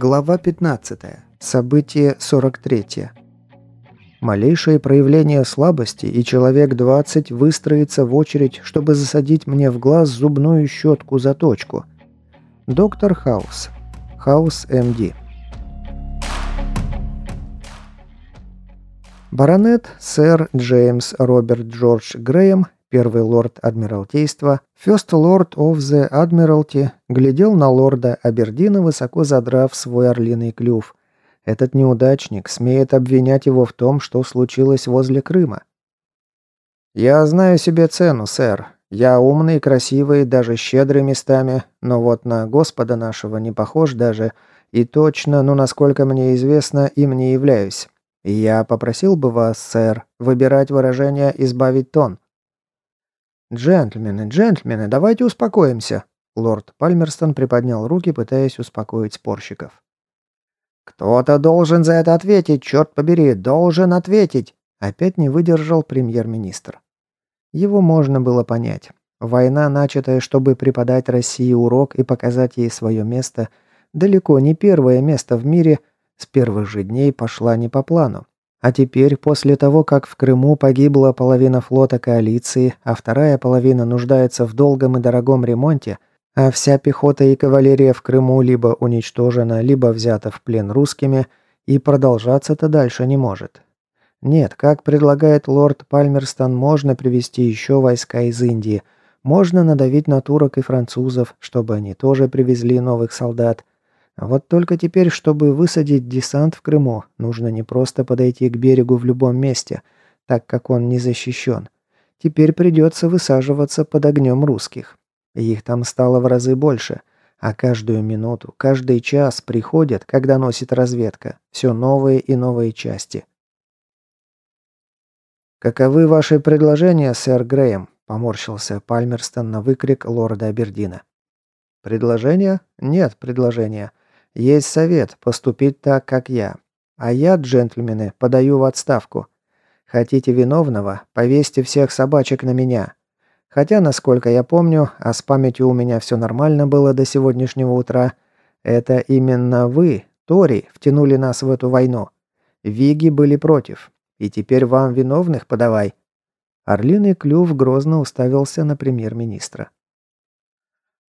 Глава 15. Событие 43. Малейшее проявление слабости, и человек 20 выстроится в очередь, чтобы засадить мне в глаз зубную щетку за точку. Доктор Хаус. Хаус МД. Баронет сэр Джеймс Роберт Джордж Грэем первый лорд Адмиралтейства, First Lord of the Admiralty, глядел на лорда Абердина, высоко задрав свой орлиный клюв. Этот неудачник смеет обвинять его в том, что случилось возле Крыма. «Я знаю себе цену, сэр. Я умный, красивый, даже щедрый местами, но вот на Господа нашего не похож даже, и точно, ну насколько мне известно, им не являюсь. Я попросил бы вас, сэр, выбирать выражение «избавить тон». «Джентльмены, джентльмены, давайте успокоимся!» Лорд Пальмерстон приподнял руки, пытаясь успокоить спорщиков. «Кто-то должен за это ответить, черт побери, должен ответить!» Опять не выдержал премьер-министр. Его можно было понять. Война, начатая, чтобы преподать России урок и показать ей свое место, далеко не первое место в мире, с первых же дней пошла не по плану. А теперь, после того, как в Крыму погибла половина флота коалиции, а вторая половина нуждается в долгом и дорогом ремонте, а вся пехота и кавалерия в Крыму либо уничтожена, либо взята в плен русскими, и продолжаться-то дальше не может. Нет, как предлагает лорд Пальмерстон, можно привести еще войска из Индии, можно надавить на турок и французов, чтобы они тоже привезли новых солдат, вот только теперь, чтобы высадить десант в Крыму, нужно не просто подойти к берегу в любом месте, так как он не защищен. Теперь придется высаживаться под огнем русских. Их там стало в разы больше, а каждую минуту, каждый час приходят, когда носит разведка, все новые и новые части. «Каковы ваши предложения, сэр Грэем?» – поморщился Пальмерстон на выкрик лорда Абердина. «Предложения? Нет предложения. Есть совет поступить так, как я. А я, джентльмены, подаю в отставку. Хотите виновного? Повесьте всех собачек на меня. Хотя, насколько я помню, а с памятью у меня все нормально было до сегодняшнего утра, это именно вы, Тори, втянули нас в эту войну. Виги были против. И теперь вам виновных подавай. Орлиный клюв грозно уставился на премьер-министра.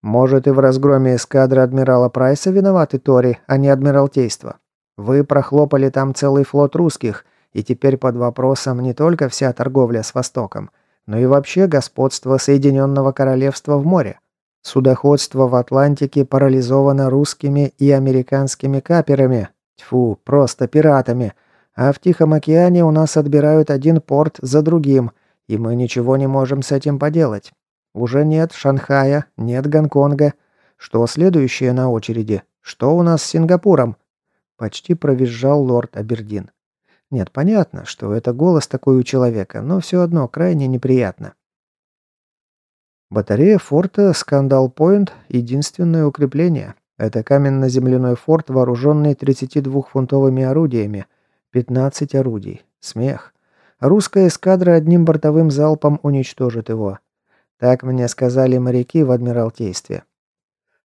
Может, и в разгроме эскадры адмирала Прайса виноваты Тори, а не Адмиралтейство. Вы прохлопали там целый флот русских, и теперь под вопросом не только вся торговля с Востоком, но и вообще господство Соединенного Королевства в море. Судоходство в Атлантике парализовано русскими и американскими каперами, тьфу, просто пиратами, а в Тихом океане у нас отбирают один порт за другим, и мы ничего не можем с этим поделать. Уже нет Шанхая, нет Гонконга. Что следующее на очереди? Что у нас с Сингапуром? Почти провизжал лорд Абердин. Нет, понятно, что это голос такой у человека, но все одно крайне неприятно. Батарея форта Скандал-Пойнт – единственное укрепление. Это каменно-земляной форт, вооруженный 32-фунтовыми орудиями. 15 орудий. Смех. Русская эскадра одним бортовым залпом уничтожит его. Так мне сказали моряки в Адмиралтействе.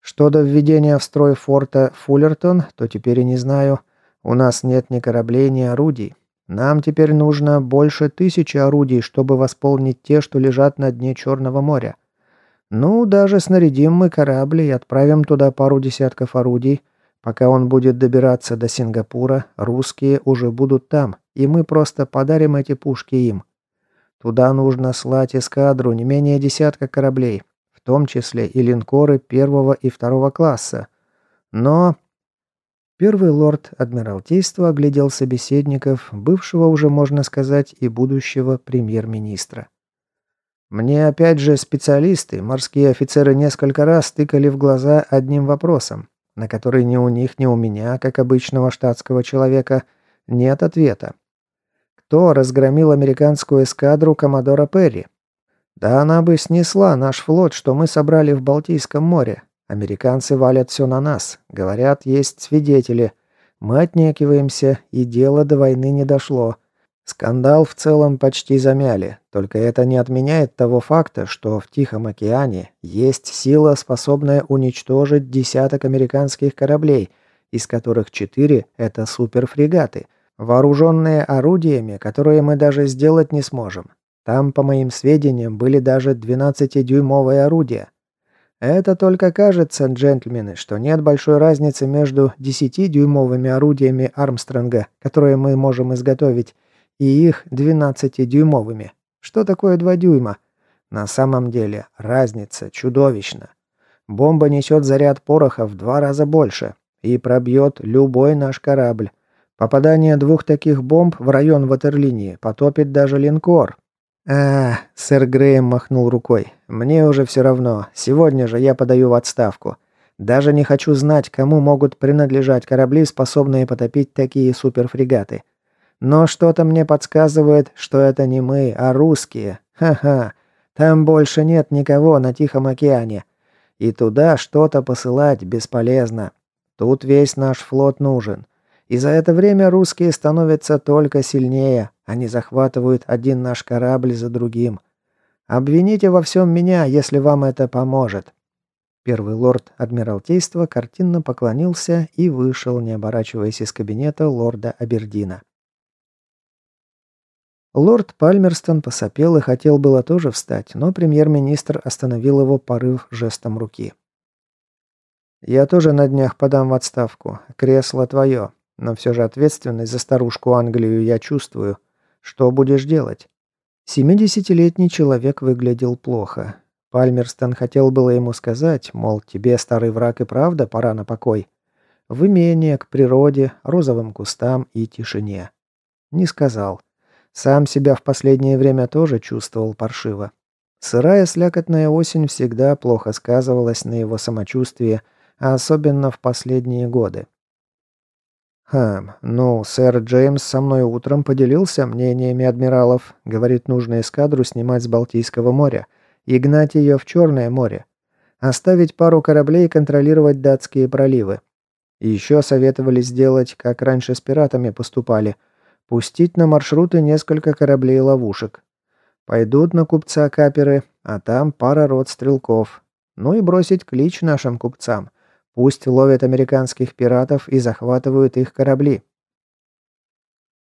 Что до введения в строй форта Фуллертон, то теперь и не знаю. У нас нет ни кораблей, ни орудий. Нам теперь нужно больше тысячи орудий, чтобы восполнить те, что лежат на дне Черного моря. Ну, даже снарядим мы корабль и отправим туда пару десятков орудий. Пока он будет добираться до Сингапура, русские уже будут там, и мы просто подарим эти пушки им. Туда нужно слать эскадру не менее десятка кораблей, в том числе и линкоры первого и второго класса. Но... Первый лорд Адмиралтейства оглядел собеседников, бывшего уже, можно сказать, и будущего премьер-министра. Мне опять же специалисты, морские офицеры несколько раз тыкали в глаза одним вопросом, на который ни у них, ни у меня, как обычного штатского человека, нет ответа. Кто разгромил американскую эскадру Коммодора Перри? Да она бы снесла наш флот, что мы собрали в Балтийском море. Американцы валят все на нас. Говорят, есть свидетели. Мы отнекиваемся, и дело до войны не дошло. Скандал в целом почти замяли. Только это не отменяет того факта, что в Тихом океане есть сила, способная уничтожить десяток американских кораблей, из которых четыре – это суперфрегаты, вооруженные орудиями, которые мы даже сделать не сможем. Там, по моим сведениям, были даже 12-дюймовые орудия. Это только кажется, джентльмены, что нет большой разницы между 10-дюймовыми орудиями Армстронга, которые мы можем изготовить, и их 12-дюймовыми. Что такое 2 дюйма? На самом деле, разница чудовищна. Бомба несет заряд пороха в два раза больше и пробьет любой наш корабль. Попадание двух таких бомб в район ватерлинии потопит даже линкор. «А, сэр Грэем махнул рукой. Мне уже все равно. Сегодня же я подаю в отставку. Даже не хочу знать, кому могут принадлежать корабли, способные потопить такие суперфрегаты. Но что-то мне подсказывает, что это не мы, а русские. Ха-ха. Там больше нет никого на Тихом океане. И туда что-то посылать бесполезно. Тут весь наш флот нужен. И за это время русские становятся только сильнее. Они захватывают один наш корабль за другим. Обвините во всем меня, если вам это поможет». Первый лорд Адмиралтейства картинно поклонился и вышел, не оборачиваясь из кабинета лорда Абердина. Лорд Пальмерстон посопел и хотел было тоже встать, но премьер-министр остановил его порыв жестом руки. «Я тоже на днях подам в отставку. Кресло твое. Но все же ответственность за старушку Англию я чувствую. Что будешь делать?» Семидесятилетний человек выглядел плохо. Пальмерстон хотел было ему сказать, мол, тебе, старый враг, и правда пора на покой. В имение, к природе, розовым кустам и тишине. Не сказал. Сам себя в последнее время тоже чувствовал паршиво. Сырая слякотная осень всегда плохо сказывалась на его самочувствии, а особенно в последние годы. «Хм, ну, сэр Джеймс со мной утром поделился мнениями адмиралов. Говорит, нужно эскадру снимать с Балтийского моря и гнать ее в Черное море. Оставить пару кораблей контролировать датские проливы. И еще советовали сделать, как раньше с пиратами поступали – Пустить на маршруты несколько кораблей-ловушек. Пойдут на купца каперы, а там пара рот стрелков. Ну и бросить клич нашим купцам. Пусть ловят американских пиратов и захватывают их корабли.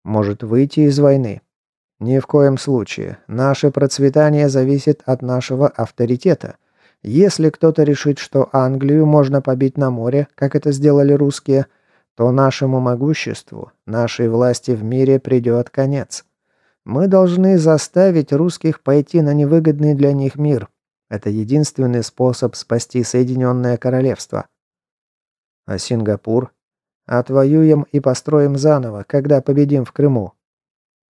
Может выйти из войны? Ни в коем случае. Наше процветание зависит от нашего авторитета. Если кто-то решит, что Англию можно побить на море, как это сделали русские – то нашему могуществу, нашей власти в мире придет конец. Мы должны заставить русских пойти на невыгодный для них мир. Это единственный способ спасти Соединенное Королевство. А Сингапур? Отвоюем и построим заново, когда победим в Крыму.